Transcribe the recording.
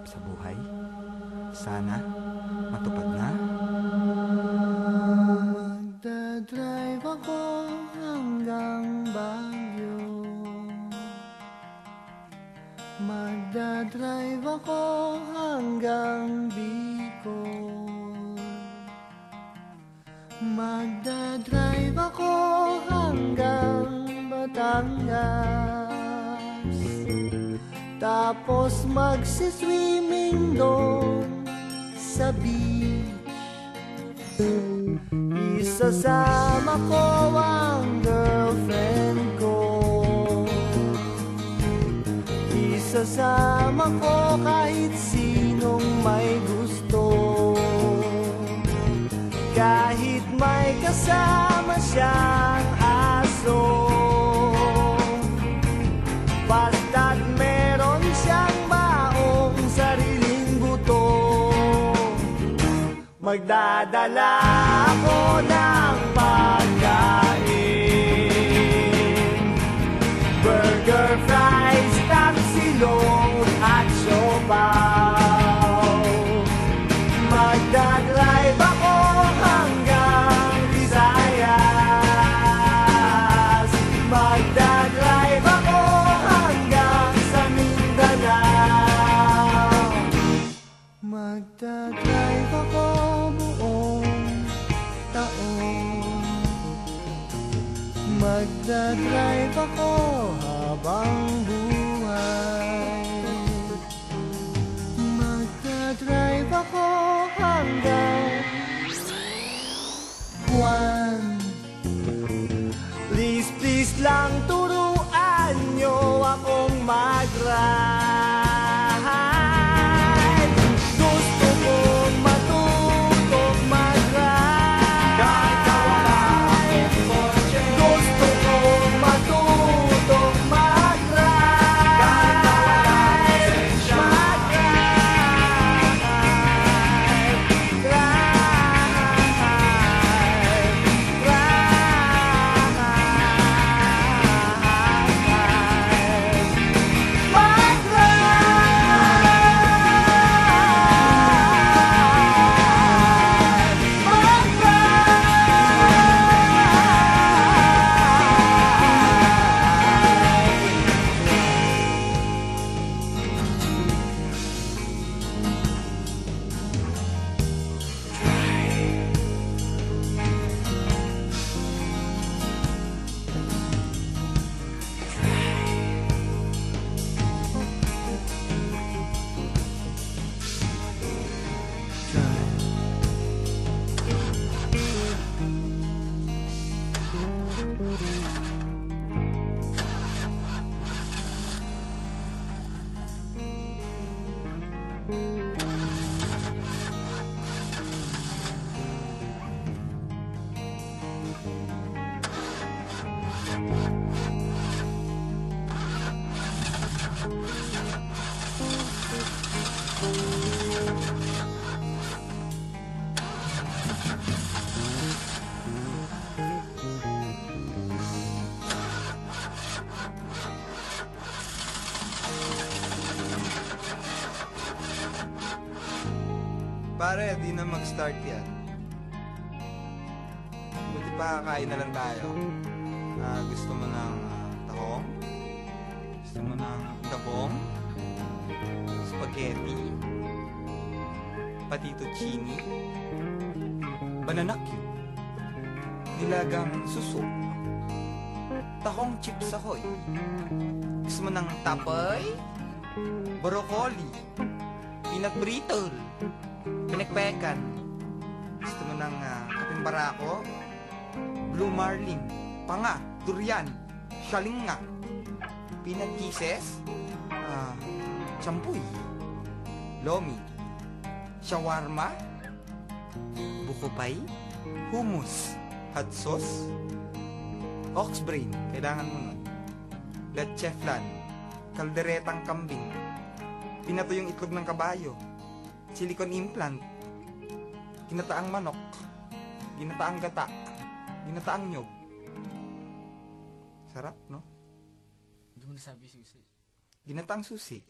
pangarap sa buhay? Sana matupad na? Magdadrive ako hanggang Baguio Magdadrive ako hanggang Bicol Magdadrive ako hanggang Batangas Tapos magsiswimming doon sa beach. Isasama ko ang girlfriend ko. Isasama ko kahit sinong may gusto. Kahit may kasama siyang Magdadala ako ng pagkain. Burger, fries, tapsilong at siopaw Magdadrive ako habang buhay. Magdadrive ako Pare, di na mag-start yan. Buti pa kakain na lang tayo. Ah, gusto mo ng ah, tahong? Gusto mo ng gabong? Spaghetti? Patituccini? Banana cube? Nilagang suso? Tahong chips ahoy? Gusto mo ng tapay? Broccoli? Peanut brittle? Pinagpekan? Gusto mo ng uh, kaping barako? Blue marlin? Panga? Durian? Shalinga? Peanut kisses? Ah, champuy? Lomi? Shawarma? Buko pie? Hummus? Hot sauce? Ox brain? Kailangan mo nun. Leche flan? Kalderetang kambing? Pinato yung itlog ng kabayo? Silicone implant? Ginataang manok? Ginataang gata? Ginataang nyog? Sarap, no? Doon na sabi susi. Ginataang susi.